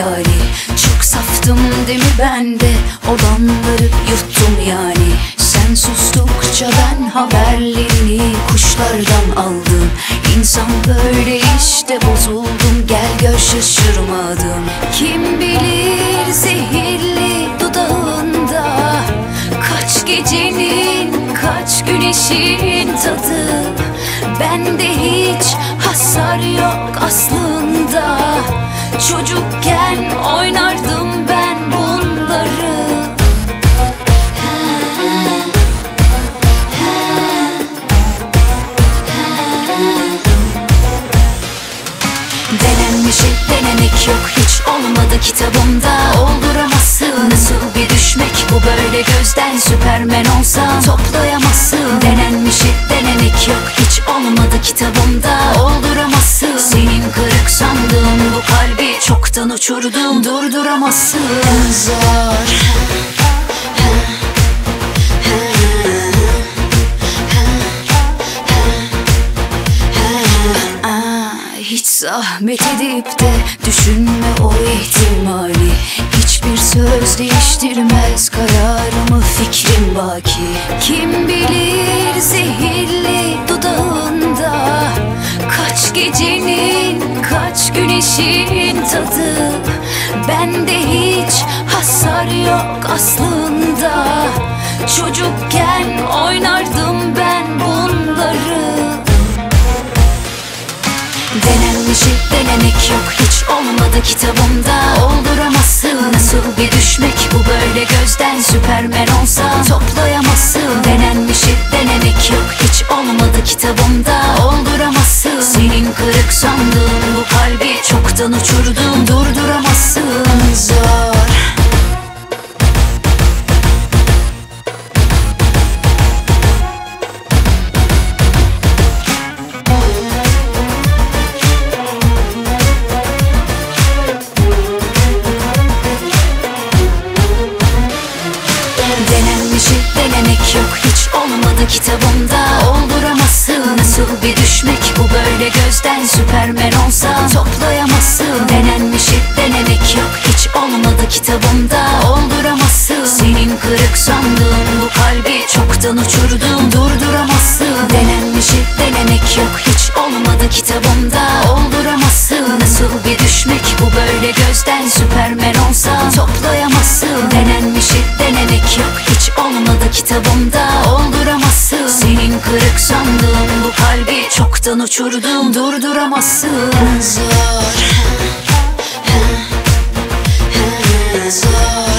helali Çok saftım demi bende Olanları yuttum yani. Sen sustukça ben haberlerini Kuşlardan aldım. İnsan böyle işte bozuldum. Gel gör şaşırmadım Kim bilir zehirli dudağında Kaç gecenin kaç güneşin tadı? Bende hiç hasar yok aslında. Çocukken oynardım ben bunları. Denenmişi denemek yok hiç olmadı kitabımda. Olduramazsın nasıl bir düşmek bu böyle gözden Süpermen olsan toplayamazsın çoktan uçurdum Durduramazsın. Zor Hiç zahmet edip de düşünme o ihtimali. Hiçbir söz değiştirmez kararımı fikrim baki. Kim bilir zehirli dudağında Kaç gecenin güneşin tadı. Bende hiç hasar yok aslında. Çocukken oynardım ben bunları. Denenmişi denemek yok. Hiç olmadı kitabımda. Olduramazsın nasıl bir düşmek? Bu böyle gözden Süpermen olsan kitabımda Olduramazsın. Senin kırık sandığın bu kalbi çoktan uçurdum. Durduramazsın. Zor. Denenmişi denemek yok hiç olmadı kitabımda. Olduramazsın bir düşmek bu böyle gözden Süpermen olsan toplayamazsın. Denenmişi denemek yok. Hiç olmadı kitabımda. Olduramazsın. Senin kırık sandığın bu kalbi çoktan uçurdum Durduramazsın. Denenmişi denemek yok. Hiç olmadı kitabımda. Olduramazsın. Nasıl bir düşmek bu böyle gözden Süpermen olsan toplayamazsın. Denenmişi denemek yok. Hiç olmadı kitabımda çoktan uçurdum Durduramazsın. Zor Zor